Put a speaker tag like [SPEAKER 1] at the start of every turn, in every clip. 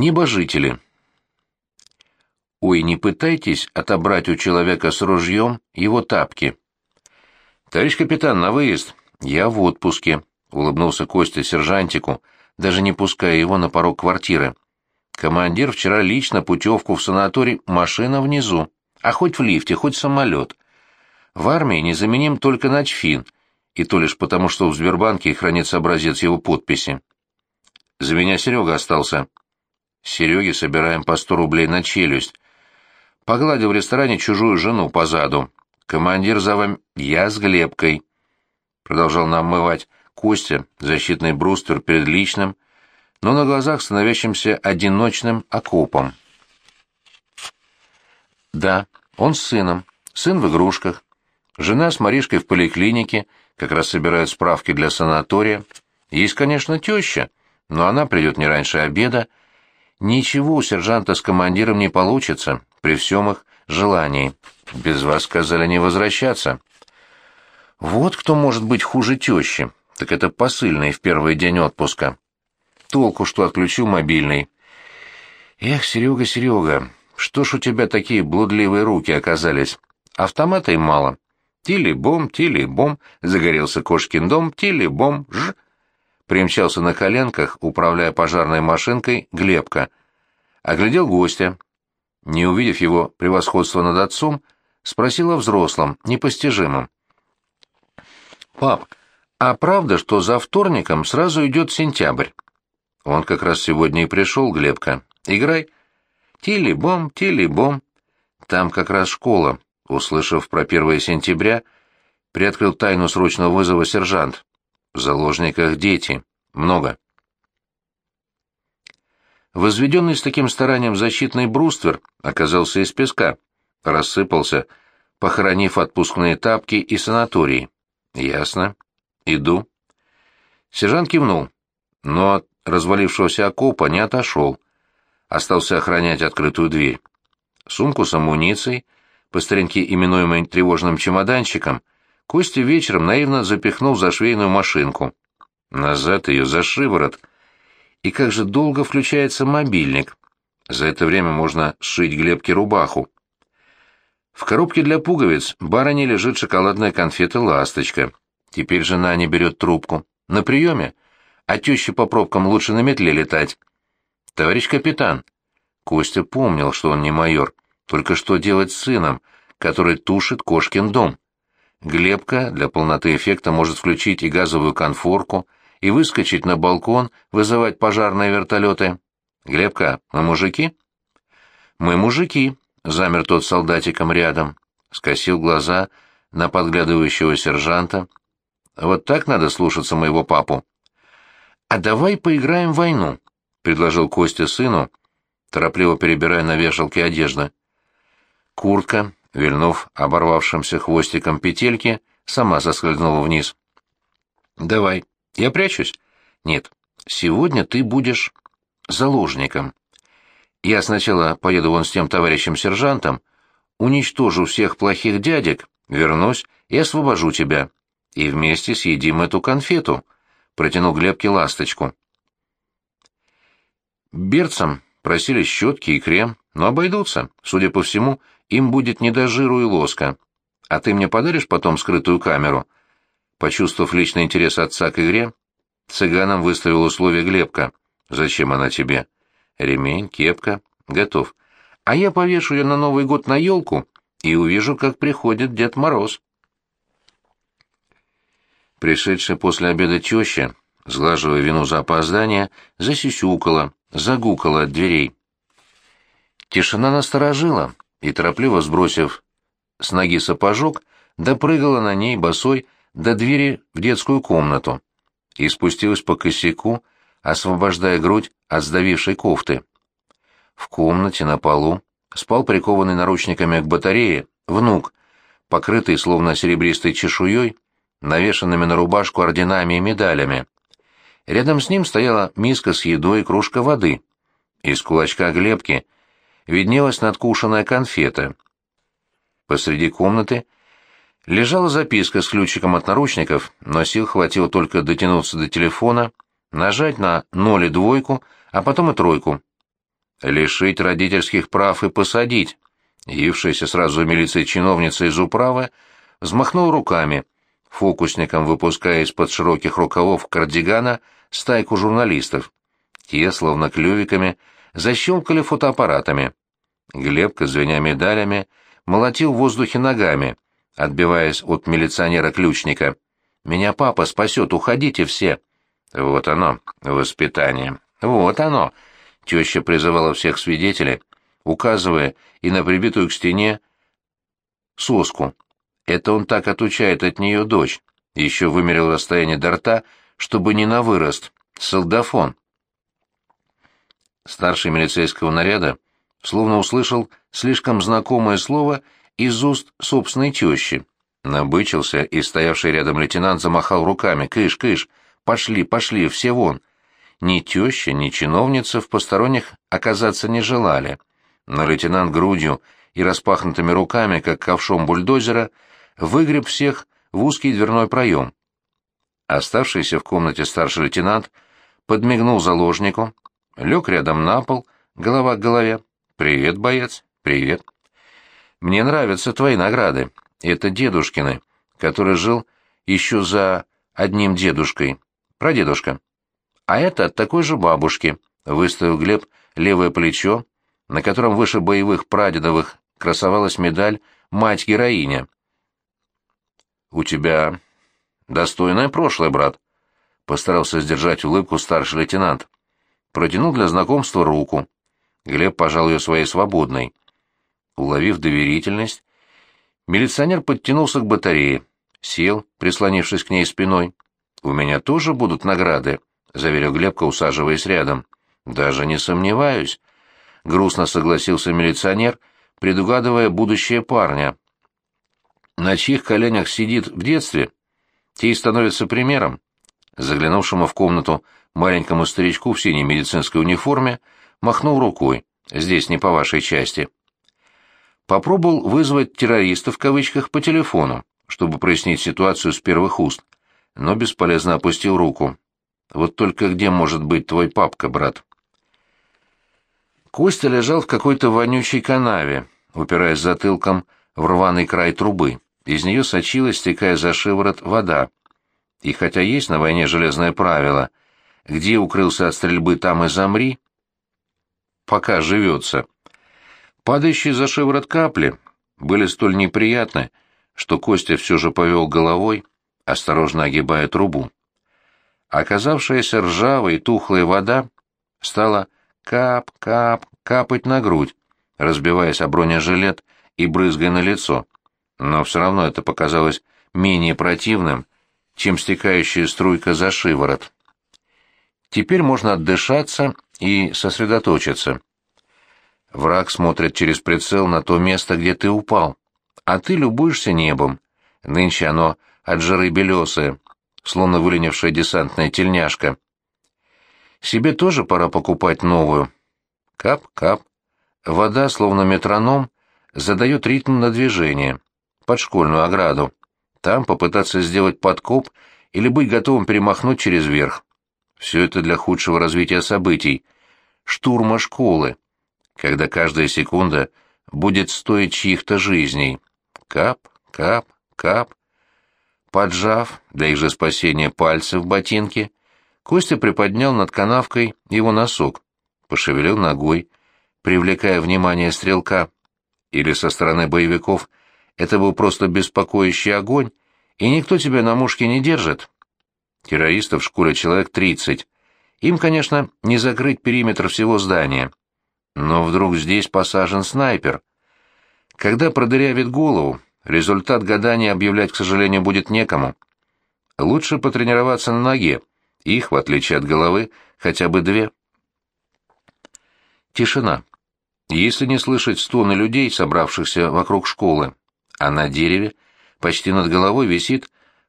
[SPEAKER 1] Небожители. Ой, не пытайтесь отобрать у человека с ружьем его тапки. Товарищ капитан, на выезд. Я в отпуске, улыбнулся Костя сержантику, даже не пуская его на порог квартиры. Командир вчера лично путевку в санаторий, машина внизу, а хоть в лифте, хоть самолет. В армии незаменим только начфин, и то лишь потому, что в Сбербанке хранится образец его подписи. За меня Серега остался. Сереге собираем по сто рублей на челюсть. Погладил в ресторане чужую жену по заду. Командир за вами... Я с Глебкой. Продолжал нам мывать Костя, защитный бруствер перед личным, но на глазах становящимся одиночным окопом. Да, он с сыном. Сын в игрушках. Жена с Маришкой в поликлинике, как раз собирают справки для санатория. Есть, конечно, теща, но она придет не раньше обеда. Ничего у сержанта с командиром не получится, при всем их желании. Без вас сказали не возвращаться. Вот кто может быть хуже тещи, так это посыльный в первый день отпуска. Толку, что отключу мобильный. Эх, Серега, Серега, что ж у тебя такие блудливые руки оказались? Автомата им мало. Тили-бом, тили-бом, загорелся кошкин дом, тили-бом, ж. Примчался на коленках, управляя пожарной машинкой, Глебка. Оглядел гостя. Не увидев его превосходства над отцом, спросил о взрослом, непостижимом. «Пап, а правда, что за вторником сразу идет сентябрь?» Он как раз сегодня и пришел, Глебка. Играй. Тили-бом, тили-бом. Там как раз школа. Услышав про 1 сентября, приоткрыл тайну срочного вызова сержант. В заложниках дети. Много. Возведенный с таким старанием защитный бруствер оказался из песка, рассыпался, похоронив отпускные тапки и санатории. Ясно. Иду. Сержант кивнул, но от развалившегося окопа не отошел. Остался охранять открытую дверь. Сумку с амуницией, по старинке именуемой тревожным чемоданчиком, Костя вечером наивно запихнул за швейную машинку. Назад ее за шиворот. И как же долго включается мобильник. За это время можно сшить Глебке рубаху. В коробке для пуговиц барыне лежит шоколадная конфета «Ласточка». Теперь жена не берет трубку. На приеме — а теще по пробкам лучше на метле летать. Товарищ капитан. Костя помнил, что он не майор. Только что делать с сыном, который тушит кошкин дом? Глебка для полноты эффекта может включить и газовую конфорку, и выскочить на балкон, вызывать пожарные вертолеты. Глебка, мы мужики? Мы мужики, замер тот солдатиком рядом, скосил глаза на подглядывающего сержанта. Вот так надо слушаться моего папу. «А давай поиграем в войну», — предложил Костя сыну, торопливо перебирая на вешалке одежды. Куртка, вильнув оборвавшимся хвостиком петельки, сама соскользнула вниз. «Давай. Я прячусь?» «Нет. Сегодня ты будешь заложником. Я сначала поеду вон с тем товарищем-сержантом, уничтожу всех плохих дядек, вернусь и освобожу тебя. И вместе съедим эту конфету» протянул Глебке ласточку. Берцам просили щетки и крем, но обойдутся. Судя по всему, им будет не до жиру и лоска. А ты мне подаришь потом скрытую камеру?» Почувствовав личный интерес отца к игре, цыганам выставил условие Глебка. «Зачем она тебе?» «Ремень, кепка. Готов. А я повешу ее на Новый год на елку и увижу, как приходит Дед Мороз». Пришедшая после обеда теща, сглаживая вину за опоздание, засисюкала, загукала от дверей. Тишина насторожила, и, торопливо сбросив с ноги сапожок, допрыгала на ней босой до двери в детскую комнату и спустилась по косяку, освобождая грудь от сдавившей кофты. В комнате на полу спал прикованный наручниками к батарее внук, покрытый словно серебристой чешуей, навешанными на рубашку орденами и медалями. Рядом с ним стояла миска с едой и кружка воды. Из кулачка Глебки виднелась надкушенная конфета. Посреди комнаты лежала записка с ключиком от наручников, но сил хватило только дотянуться до телефона, нажать на ноль и двойку, а потом и тройку. лишить родительских прав и посадить. Явившаяся сразу милиция чиновница из управы взмахнул руками, фокусником выпуская из-под широких рукавов кардигана стайку журналистов. Те, словно клювиками, защелкали фотоаппаратами. Глебка, звеня медалями, молотил в воздухе ногами, отбиваясь от милиционера-ключника. «Меня папа спасет, уходите все!» Вот оно, воспитание. Вот оно. Теща призывала всех свидетелей, указывая и на прибитую к стене соску. Это он так отучает от нее дочь. Еще вымерил расстояние до рта, чтобы не на вырост. Солдафон. Старший милицейского наряда словно услышал слишком знакомое слово из уст собственной тещи. Набычился, и стоявший рядом лейтенант замахал руками. «Кыш, кыш! Пошли, пошли, все вон!» Ни теща, ни чиновница в посторонних оказаться не желали. Но лейтенант грудью и распахнутыми руками, как ковшом бульдозера, выгреб всех в узкий дверной проем. Оставшийся в комнате старший лейтенант подмигнул заложнику, лег рядом на пол, голова к голове. «Привет, боец, привет. Мне нравятся твои награды. Это дедушкины, который жил еще за одним дедушкой. Прадедушка. А это от такой же бабушки», — выставил Глеб левое плечо, на котором выше боевых прадедовых красовалась медаль «Мать-героиня». «У тебя достойное прошлое, брат», — постарался сдержать улыбку старший лейтенант. Протянул для знакомства руку. Глеб пожал ее своей свободной. Уловив доверительность, милиционер подтянулся к батарее, сел, прислонившись к ней спиной. «У меня тоже будут награды», — заверил Глебка, усаживаясь рядом. «Даже не сомневаюсь», — грустно согласился милиционер, предугадывая будущее парня. «На чьих коленях сидит в детстве, те и становятся примером». Заглянувшему в комнату маленькому старичку в синей медицинской униформе махнул рукой. «Здесь не по вашей части». Попробовал вызвать террористов в кавычках по телефону, чтобы прояснить ситуацию с первых уст, но бесполезно опустил руку. Вот только где может быть твой папка, брат? Костя лежал в какой-то вонючей канаве, упираясь затылком в рваный край трубы. Из нее сочилась, стекая за шиворот, вода. И хотя есть на войне железное правило, где укрылся от стрельбы, там и замри, пока живется. Падающие за шиворот капли были столь неприятны, что Костя все же повел головой, осторожно огибая трубу. Оказавшаяся ржавой и тухлая вода стала кап-кап капать на грудь, разбиваясь о бронежилет и брызгая на лицо. Но все равно это показалось менее противным, чем стекающая струйка за шиворот. Теперь можно отдышаться и сосредоточиться. Враг смотрит через прицел на то место, где ты упал, а ты любуешься небом. Нынче оно от жары белесое, словно выленившая десантная тельняшка. Себе тоже пора покупать новую. Кап-кап. Вода, словно метроном, задает ритм на движение, под школьную ограду. Там попытаться сделать подкоп или быть готовым перемахнуть через верх. Все это для худшего развития событий. Штурма школы, когда каждая секунда будет стоить чьих-то жизней. Кап, кап, кап. Поджав для их же спасения пальцы в ботинке, Костя приподнял над канавкой его носок, пошевелил ногой, привлекая внимание стрелка. Или со стороны боевиков это был просто беспокоящий огонь, и никто тебя на мушке не держит. Террористов в школе человек тридцать. Им, конечно, не закрыть периметр всего здания. Но вдруг здесь посажен снайпер. Когда продырявит голову, результат гадания объявлять, к сожалению, будет некому. Лучше потренироваться на ноге. Их, в отличие от головы, хотя бы две. Тишина. Если не слышать стоны людей, собравшихся вокруг школы, а на дереве, почти над головой висит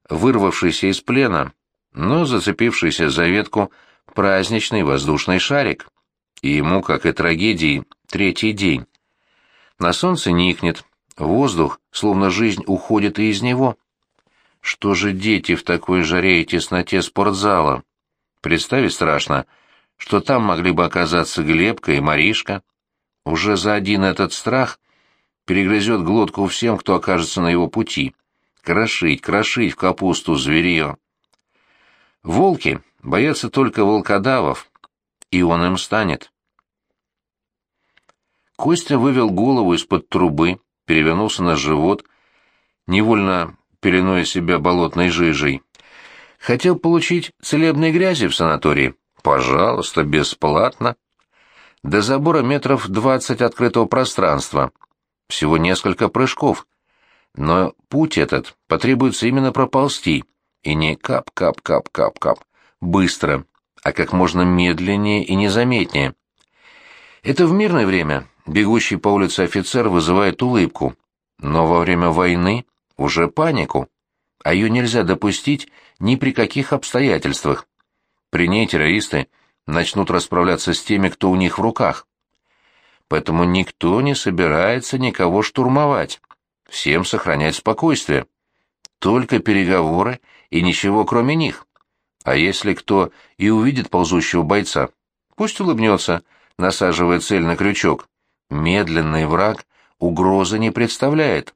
[SPEAKER 1] вырвавшийся из плена, но зацепившийся за ветку праздничный воздушный шарик. И ему, как и трагедии, третий день. На солнце никнет, воздух, словно жизнь уходит и из него. Что же дети в такой жаре и тесноте спортзала? Представить страшно, что там могли бы оказаться Глебка и Маришка. Уже за один этот страх перегрызет глотку всем, кто окажется на его пути. Крошить, крошить в капусту зверье. Волки боятся только волкодавов, и он им станет. Костя вывел голову из-под трубы, перевернулся на живот, невольно пеленуя себя болотной жижей. Хотел получить целебной грязи в санатории? Пожалуйста, бесплатно. До забора метров двадцать открытого пространства. Всего несколько прыжков. Но путь этот потребуется именно проползти, и не кап-кап-кап-кап-кап, быстро, а как можно медленнее и незаметнее. Это в мирное время бегущий по улице офицер вызывает улыбку, но во время войны уже панику, а ее нельзя допустить ни при каких обстоятельствах. При ней террористы начнут расправляться с теми, кто у них в руках. Поэтому никто не собирается никого штурмовать. Всем сохранять спокойствие. Только переговоры и ничего кроме них. А если кто и увидит ползущего бойца, пусть улыбнется, насаживая цель на крючок. Медленный враг угрозы не представляет.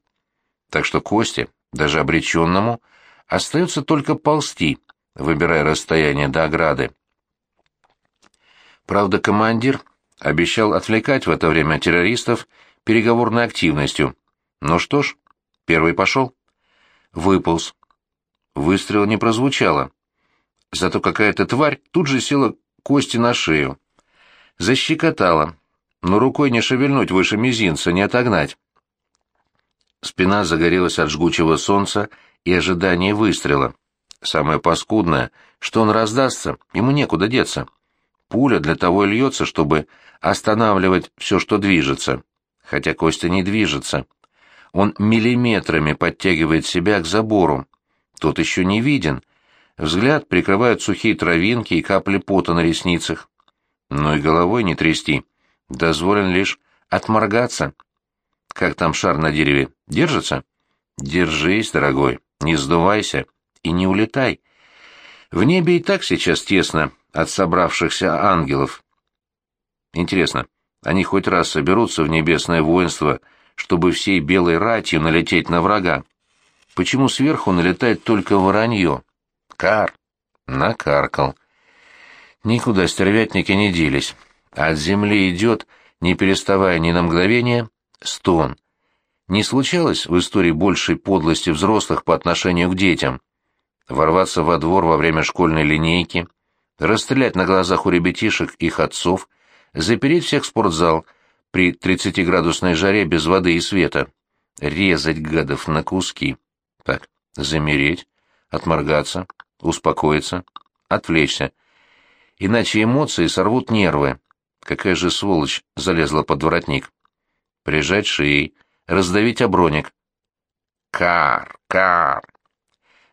[SPEAKER 1] Так что Косте, даже обреченному, остается только ползти, выбирая расстояние до ограды. Правда, командир обещал отвлекать в это время террористов переговорной активностью. Ну что ж, первый пошел. Выполз. Выстрела не прозвучало. Зато какая-то тварь тут же села кости на шею. Защекотала, но рукой не шевельнуть выше мизинца, не отогнать. Спина загорелась от жгучего солнца и ожидания выстрела. Самое паскудное, что он раздастся, ему некуда деться. Пуля для того и льется, чтобы останавливать все, что движется. Хотя Костя не движется. Он миллиметрами подтягивает себя к забору. Тот еще не виден. Взгляд прикрывают сухие травинки и капли пота на ресницах. Но и головой не трясти. Дозволен лишь отморгаться. Как там шар на дереве? Держится? Держись, дорогой, не сдувайся и не улетай. В небе и так сейчас тесно от собравшихся ангелов. Интересно, они хоть раз соберутся в небесное воинство, чтобы всей белой ратью налететь на врага? Почему сверху налетает только воронье? Кар. Накаркал. Никуда стервятники не делись. От земли идет, не переставая ни на мгновение, стон. Не случалось в истории большей подлости взрослых по отношению к детям? Ворваться во двор во время школьной линейки, расстрелять на глазах у ребятишек их отцов, запереть всех в спортзал при 30-градусной жаре без воды и света, резать гадов на куски. Так, замереть, отморгаться, успокоиться, отвлечься. Иначе эмоции сорвут нервы. Какая же сволочь залезла под воротник. Прижать шеей, раздавить оброник. Кар, кар.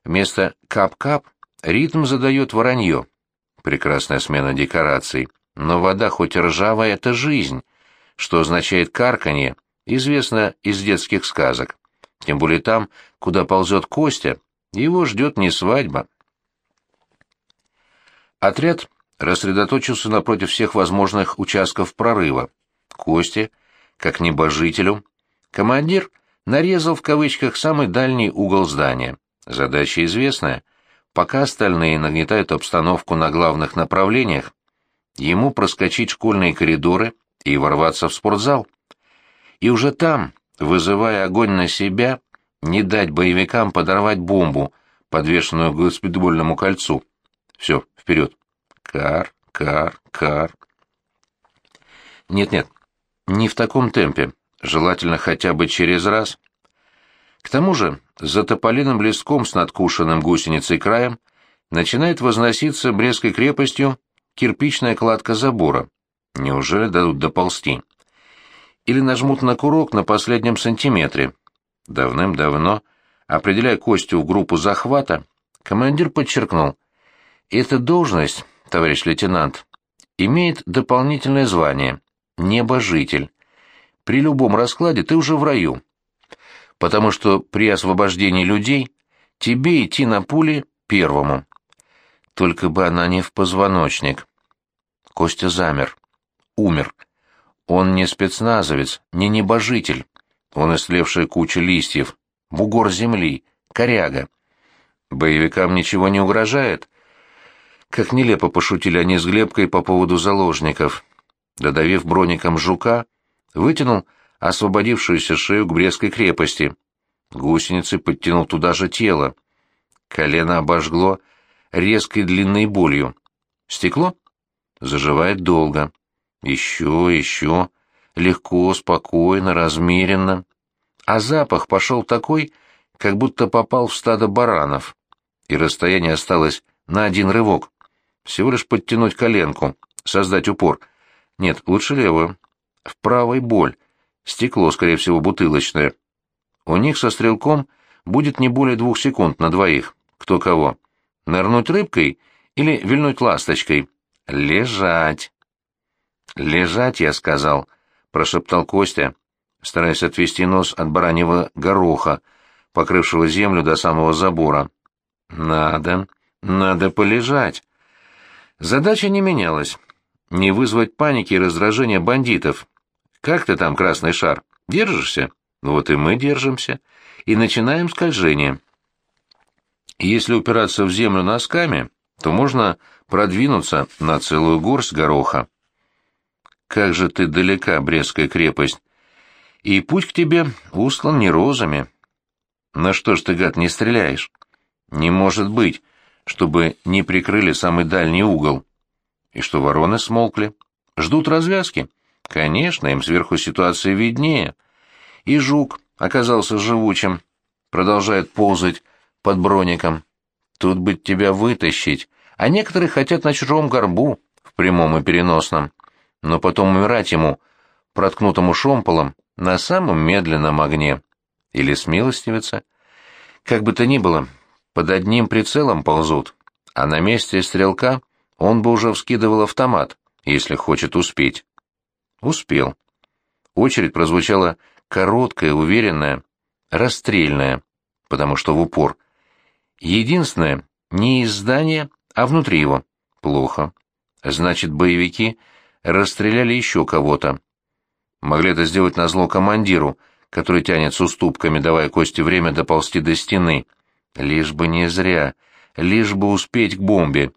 [SPEAKER 1] Вместо кап-кап ритм задает воронье. Прекрасная смена декораций. Но вода хоть ржавая — это жизнь. Что означает карканье, известно из детских сказок. Тем более там, куда ползет Костя, его ждет не свадьба. Отряд рассредоточился напротив всех возможных участков прорыва. Косте, как небожителю, командир нарезал в кавычках самый дальний угол здания. Задача известная. Пока остальные нагнетают обстановку на главных направлениях, ему проскочить школьные коридоры и ворваться в спортзал. И уже там, вызывая огонь на себя, не дать боевикам подорвать бомбу, подвешенную к баскетбольному кольцу. Все, вперед. Кар, кар, кар. Нет-нет, не в таком темпе, желательно хотя бы через раз. К тому же, за тополиным листком с надкушенным гусеницей краем начинает возноситься Брестской крепостью кирпичная кладка забора. Неужели дадут доползти? Или нажмут на курок на последнем сантиметре? Давным-давно, определяя Костю в группу захвата, командир подчеркнул, «Эта должность, товарищ лейтенант, имеет дополнительное звание — небожитель. При любом раскладе ты уже в раю, потому что при освобождении людей тебе идти на пули первому. Только бы она не в позвоночник». Костя замер. Умер. Он не спецназовец, не небожитель. Он истлевшая куча листьев, бугор земли, коряга. Боевикам ничего не угрожает. Как нелепо пошутили они с Глебкой по поводу заложников. Додавив броником жука, вытянул освободившуюся шею к Брестской крепости. Гусеницы подтянул туда же тело. Колено обожгло резкой длинной болью. Стекло? Заживает долго. Еще, еще. Легко, спокойно, размеренно. А запах пошел такой, как будто попал в стадо баранов. И расстояние осталось на один рывок. Всего лишь подтянуть коленку, создать упор. Нет, лучше левую. В правой боль. Стекло, скорее всего, бутылочное. У них со стрелком будет не более двух секунд на двоих. Кто кого. Нырнуть рыбкой или вильнуть ласточкой? Лежать. Лежать, я сказал, прошептал Костя, стараясь отвести нос от бараньего гороха, покрывшего землю до самого забора. Надо, надо полежать. Задача не менялась. Не вызвать паники и раздражения бандитов. Как ты там, красный шар? Держишься? Вот и мы держимся. И начинаем скольжение. Если упираться в землю носками, то можно продвинуться на целую горсть гороха. Как же ты далека, Брестская крепость. И путь к тебе устлан не розами. На что ж ты, гад, не стреляешь? Не может быть, чтобы не прикрыли самый дальний угол. И что вороны смолкли? Ждут развязки? Конечно, им сверху ситуация виднее. И жук оказался живучим, продолжает ползать под броником. Тут бы тебя вытащить, а некоторые хотят на чужом горбу, в прямом и переносном. Но потом умирать ему, проткнутому шомполом, на самом медленном огне. Или смилостивиться. Как бы то ни было, под одним прицелом ползут, а на месте стрелка он бы уже вскидывал автомат, если хочет успеть. Успел. Очередь прозвучала короткая, уверенная, расстрельная, потому что в упор. Единственное, не из здания, а внутри его. Плохо. Значит, боевики расстреляли еще кого-то. Могли это сделать назло командиру, который тянет с уступками, давая Косте время доползти до стены. Лишь бы не зря, лишь бы успеть к бомбе.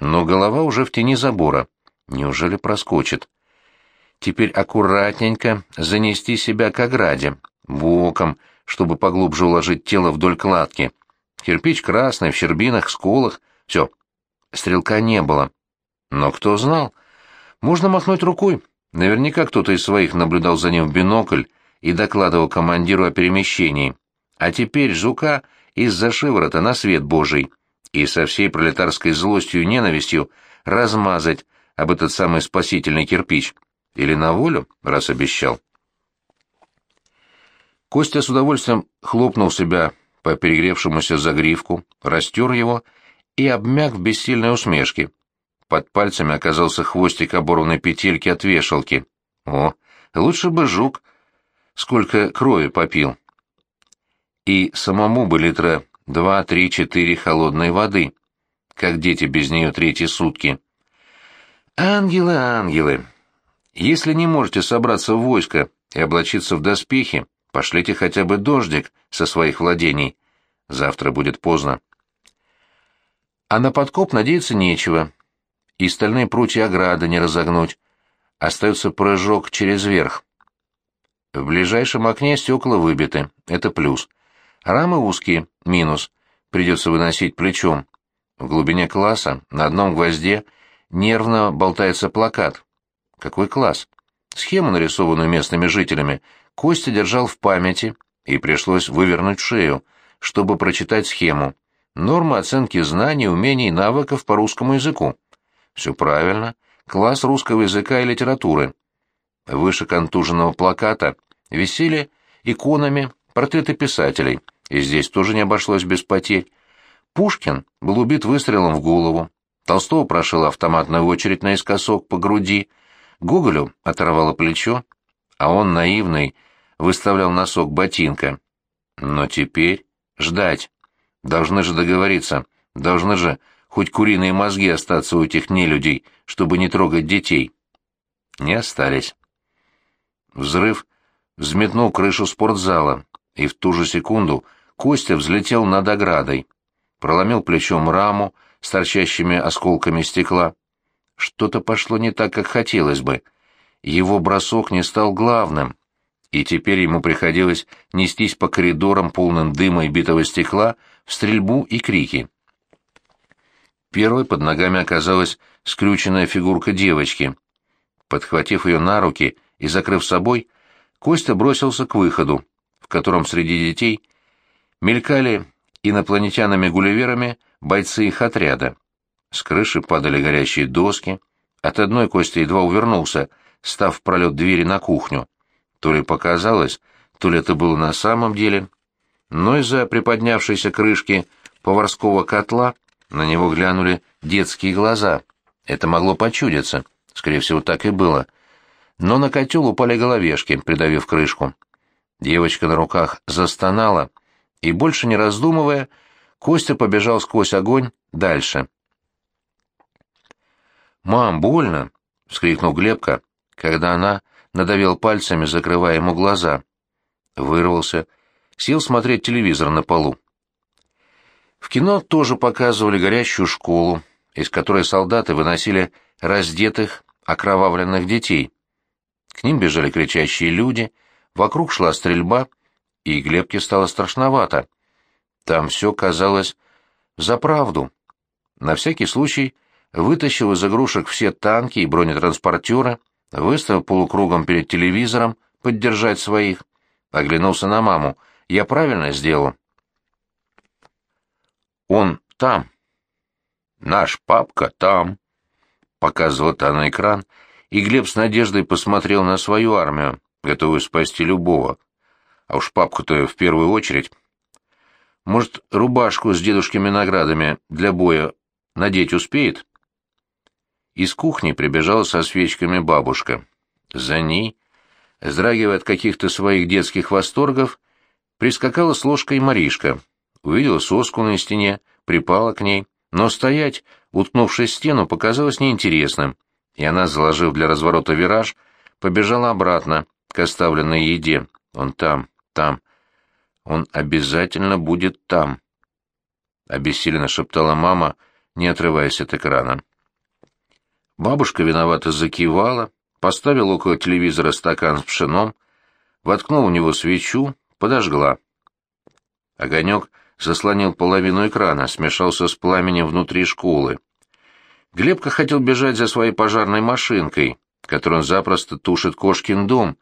[SPEAKER 1] Но голова уже в тени забора. Неужели проскочит? Теперь аккуратненько занести себя к ограде, боком, чтобы поглубже уложить тело вдоль кладки. Кирпич красный, в щербинах, сколах. Все. Стрелка не было. Но кто знал? Можно махнуть рукой. Наверняка кто-то из своих наблюдал за ним в бинокль и докладывал командиру о перемещении. А теперь жука из-за шиворота на свет божий и со всей пролетарской злостью и ненавистью размазать об этот самый спасительный кирпич. Или на волю, раз обещал. Костя с удовольствием хлопнул себя по перегревшемуся загривку, растер его и обмяк в бессильной усмешке. Под пальцами оказался хвостик оборванной петельки от вешалки. О, лучше бы жук, сколько крови попил и самому бы литра два, три, четыре холодной воды, как дети без нее третьи сутки. Ангелы, ангелы, если не можете собраться в войско и облачиться в доспехи, пошлите хотя бы дождик со своих владений. Завтра будет поздно. А на подкоп надеяться нечего. И стальные прутья ограды не разогнуть. Остается прыжок через верх. В ближайшем окне стекла выбиты. Это плюс. Рамы узкие, минус. Придется выносить плечом. В глубине класса на одном гвозде нервно болтается плакат. Какой класс? Схему, нарисованную местными жителями, Костя держал в памяти, и пришлось вывернуть шею, чтобы прочитать схему. Нормы оценки знаний, умений навыков по русскому языку. Все правильно. Класс русского языка и литературы. Выше контуженного плаката висели иконами портреты писателей — и здесь тоже не обошлось без потерь. Пушкин был убит выстрелом в голову, Толстого прошила автоматная очередь наискосок по груди, Гоголю оторвало плечо, а он, наивный, выставлял носок ботинка. Но теперь ждать. Должны же договориться, должны же хоть куриные мозги остаться у этих нелюдей, чтобы не трогать детей. Не остались. Взрыв взметнул крышу спортзала, и в ту же секунду Костя взлетел над оградой, проломил плечом раму с торчащими осколками стекла. Что-то пошло не так, как хотелось бы. Его бросок не стал главным, и теперь ему приходилось нестись по коридорам, полным дыма и битого стекла, в стрельбу и крики. Первой под ногами оказалась скрюченная фигурка девочки. Подхватив ее на руки и закрыв собой, Костя бросился к выходу, в котором среди детей мелькали инопланетянами-гулливерами бойцы их отряда. С крыши падали горящие доски. От одной Костя едва увернулся, став в пролет двери на кухню. То ли показалось, то ли это было на самом деле. Но из-за приподнявшейся крышки поварского котла на него глянули детские глаза. Это могло почудиться. Скорее всего, так и было. Но на котел упали головешки, придавив крышку. Девочка на руках застонала, и, больше не раздумывая, Костя побежал сквозь огонь дальше. «Мам, больно!» — вскрикнул Глебка, когда она надавила пальцами, закрывая ему глаза. Вырвался, сел смотреть телевизор на полу. В кино тоже показывали горящую школу, из которой солдаты выносили раздетых, окровавленных детей. К ним бежали кричащие люди, вокруг шла стрельба, и Глебке стало страшновато. Там все казалось за правду. На всякий случай вытащил из игрушек все танки и бронетранспортеры, выставил полукругом перед телевизором, поддержать своих. Оглянулся на маму. «Я правильно сделал?» Он там. Наш папка там. Показывала та на экран, и Глеб с надеждой посмотрел на свою армию, готовую спасти любого. А уж папку-то в первую очередь. Может, рубашку с дедушкими наградами для боя надеть успеет? Из кухни прибежала со свечками бабушка. За ней, вздрагивая от каких-то своих детских восторгов, прискакала с ложкой Маришка — увидела соску на стене, припала к ней, но стоять, уткнувшись в стену, показалось неинтересным, и она, заложив для разворота вираж, побежала обратно к оставленной еде. Он там, там. Он обязательно будет там. Обессиленно шептала мама, не отрываясь от экрана. Бабушка виновато закивала, поставила около телевизора стакан с пшеном, воткнула в него свечу, подожгла. Огонек заслонил половину экрана, смешался с пламенем внутри школы. Глебка хотел бежать за своей пожарной машинкой, которой он запросто тушит кошкин дом,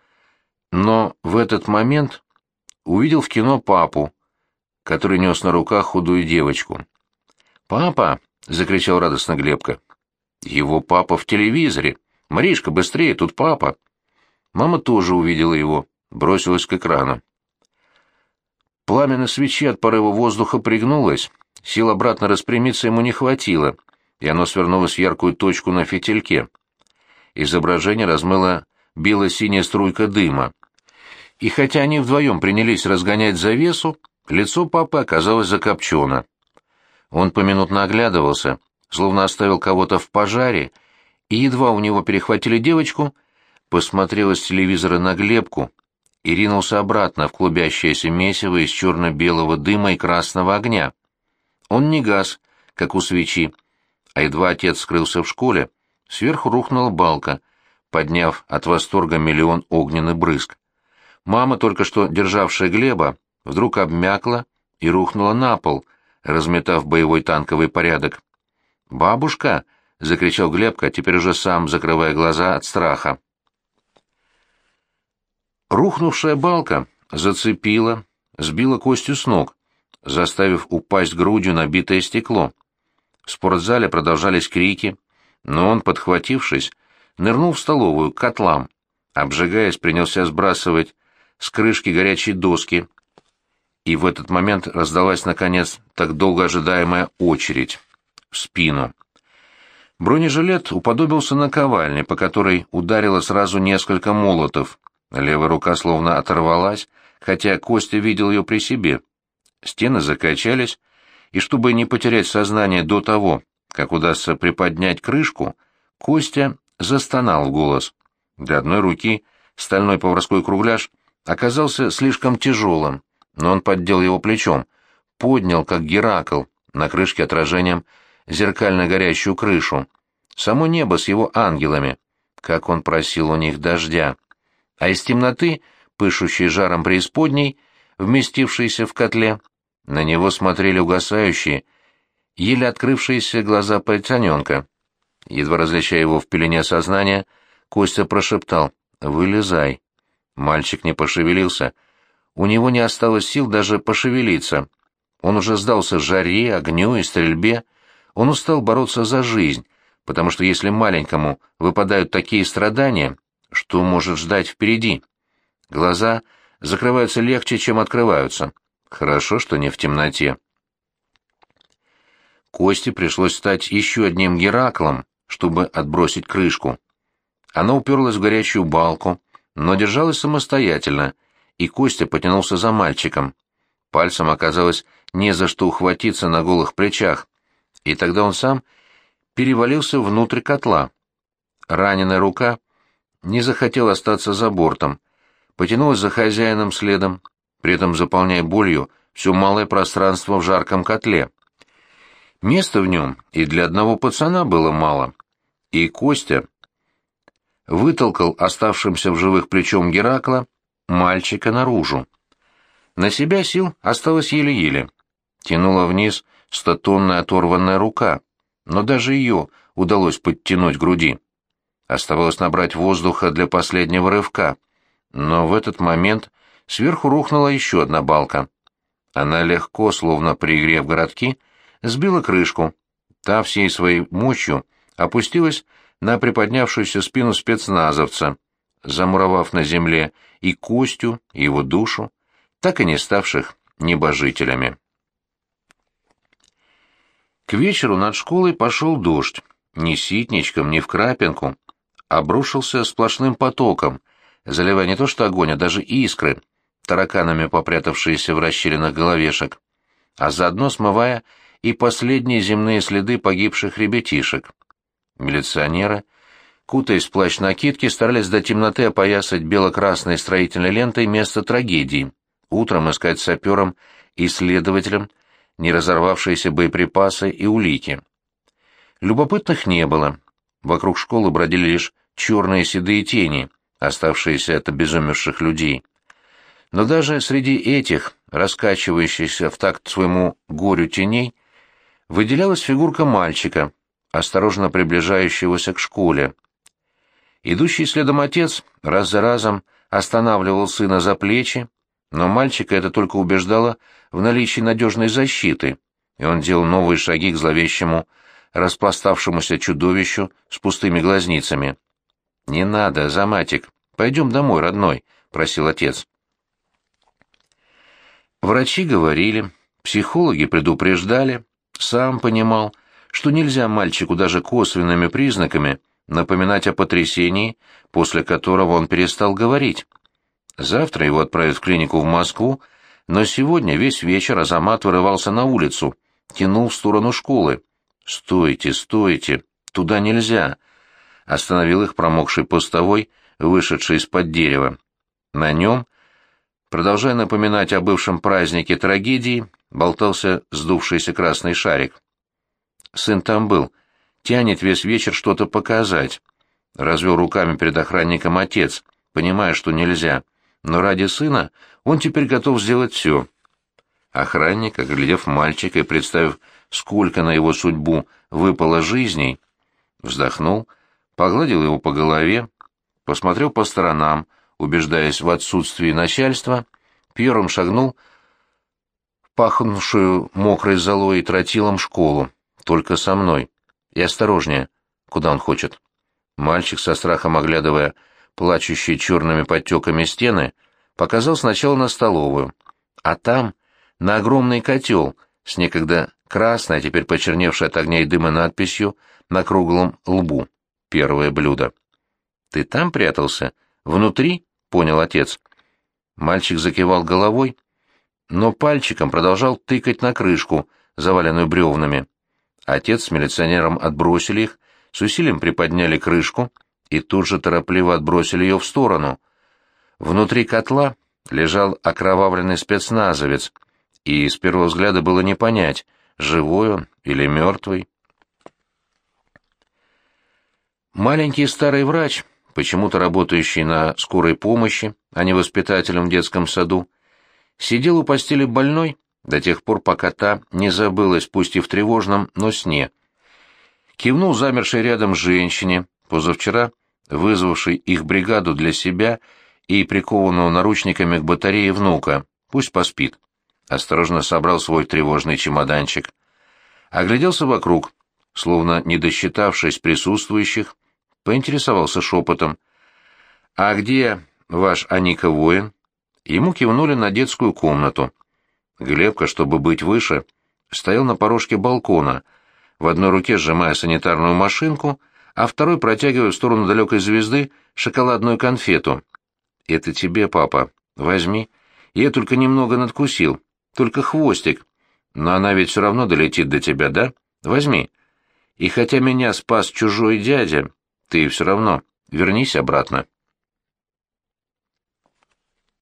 [SPEAKER 1] но в этот момент увидел в кино папу, который нес на руках худую девочку. «Папа!» — закричал радостно Глебка. «Его папа в телевизоре! Маришка, быстрее, тут папа!» Мама тоже увидела его, бросилась к экрану. Пламя на свече от порыва воздуха пригнулось, сил обратно распрямиться ему не хватило, и оно свернулось в яркую точку на фитильке. Изображение размыло бело-синяя струйка дыма. И хотя они вдвоем принялись разгонять завесу, лицо папы оказалось закопчено. Он поминутно оглядывался, словно оставил кого-то в пожаре, и едва у него перехватили девочку, посмотрел из телевизора на Глебку, и ринулся обратно в клубящееся месиво из черно-белого дыма и красного огня. Он не газ, как у свечи, а едва отец скрылся в школе, сверху рухнула балка, подняв от восторга миллион огненный брызг. Мама, только что державшая Глеба, вдруг обмякла и рухнула на пол, разметав боевой танковый порядок. «Бабушка!» — закричал Глебка, теперь уже сам закрывая глаза от страха. Рухнувшая балка зацепила, сбила Костю с ног, заставив упасть грудью на битое стекло. В спортзале продолжались крики, но он, подхватившись, нырнул в столовую, к котлам. Обжигаясь, принялся сбрасывать с крышки горячие доски. И в этот момент раздалась, наконец, так долго ожидаемая очередь. В спину. Бронежилет уподобился наковальне, по которой ударило сразу несколько молотов. Левая рука словно оторвалась, хотя Костя видел ее при себе. Стены закачались, и чтобы не потерять сознание до того, как удастся приподнять крышку, Костя застонал в голос. Для одной руки стальной поварской кругляш оказался слишком тяжелым, но он поддел его плечом, поднял, как Геракл, на крышке отражением зеркально горящую крышу. Само небо с его ангелами. Как он просил у них дождя. А из темноты, пышущей жаром преисподней, вместившейся в котле, на него смотрели угасающие, еле открывшиеся глаза пальцаненка. Едва различая его в пелене сознания, Костя прошептал «Вылезай». Мальчик не пошевелился. У него не осталось сил даже пошевелиться. Он уже сдался жаре, огню и стрельбе. Он устал бороться за жизнь, потому что если маленькому выпадают такие страдания, что может ждать впереди? Глаза закрываются легче, чем открываются. Хорошо, что не в темноте. Косте пришлось стать еще одним Гераклом, чтобы отбросить крышку. Она уперлась в горячую балку, но держалась самостоятельно, и Костя потянулся за мальчиком. Пальцем оказалось не за что ухватиться на голых плечах, и тогда он сам перевалился внутрь котла. Раненая рука не захотела остаться за бортом, потянулась за хозяином следом, при этом заполняя болью все малое пространство в жарком котле. Места в нем и для одного пацана было мало, и Костя вытолкал оставшимся в живых плечом Геракла мальчика наружу. На себя сил осталось еле-еле. Тянула вниз стотонная оторванная рука, но даже ее удалось подтянуть груди. Оставалось набрать воздуха для последнего рывка, но в этот момент сверху рухнула еще одна балка. Она легко, словно пригрев городки, сбила крышку. Та всей своей мощью опустилась на приподнявшуюся спину спецназовца, замуровав на земле и Костю, и его душу, так и не ставших небожителями. К вечеру над школой пошел дождь, ни ситничком, ни в крапинку, обрушился сплошным потоком, заливая не то что огонь, а даже искры, тараканами попрятавшиеся в расщелинах головешек, а заодно смывая и последние земные следы погибших ребятишек. Милиционеры, кутаясь в плащ накидки, старались до темноты опоясать бело-красной строительной лентой место трагедии, утром искать саперам и следователям не разорвавшиеся боеприпасы и улики. Любопытных не было. Вокруг школы бродили лишь черные седые тени, оставшиеся от обезумевших людей. Но даже среди этих, раскачивающихся в такт своему горю теней, выделялась фигурка мальчика, осторожно приближающегося к школе. Идущий следом отец раз за разом останавливал сына за плечи, но мальчика это только убеждало в наличии надежной защиты, и он делал новые шаги к зловещему, распластавшемуся чудовищу с пустыми глазницами. «Не надо, Заматик, пойдем домой, родной», — просил отец. Врачи говорили, психологи предупреждали, сам понимал, что нельзя мальчику даже косвенными признаками напоминать о потрясении, после которого он перестал говорить. Завтра его отправят в клинику в Москву, но сегодня весь вечер Азамат вырывался на улицу, тянул в сторону школы. «Стойте, стойте, туда нельзя!» Остановил их промокший постовой, вышедший из-под дерева. На нем, продолжая напоминать о бывшем празднике трагедии, болтался сдувшийся красный шарик. Сын там был, тянет весь вечер что-то показать. Развел руками перед охранником отец, понимая, что нельзя но ради сына он теперь готов сделать все. Охранник, оглядев мальчика и представив, сколько на его судьбу выпало жизней, вздохнул, погладил его по голове, посмотрел по сторонам, убеждаясь в отсутствии начальства, первым шагнул в пахнувшую мокрой золой и тротилом школу, только со мной. И осторожнее, куда он хочет. Мальчик, со страхом оглядывая плачущие черными подтеками стены, показал сначала на столовую, а там на огромный котел с некогда красной, а теперь почерневшей от огня и дыма надписью на круглом лбу. Первое блюдо. «Ты там прятался? Внутри?» — понял отец. Мальчик закивал головой, но пальчиком продолжал тыкать на крышку, заваленную бревнами. Отец с милиционером отбросили их, с усилием приподняли крышку и тут же торопливо отбросили ее в сторону. Внутри котла лежал окровавленный спецназовец, и с первого взгляда было не понять, живой он или мертвый. Маленький старый врач, почему-то работающий на скорой помощи, а не воспитателем в детском саду, сидел у постели больной до тех пор, пока та не забылась, пусть и в тревожном, но сне. Кивнул замершей рядом женщине, позавчера вызвавшей их бригаду для себя и прикованного наручниками к батарее внука. Пусть поспит. Осторожно собрал свой тревожный чемоданчик. Огляделся вокруг, словно не досчитавшись присутствующих, поинтересовался шепотом. «А где ваш Аника воин?» Ему кивнули на детскую комнату. Глебка, чтобы быть выше, стоял на порожке балкона, в одной руке сжимая санитарную машинку, а второй протягивая в сторону далекой звезды шоколадную конфету. «Это тебе, папа. Возьми. Я только немного надкусил. Только хвостик. Но она ведь все равно долетит до тебя, да? Возьми. И хотя меня спас чужой дядя, ты все равно вернись обратно».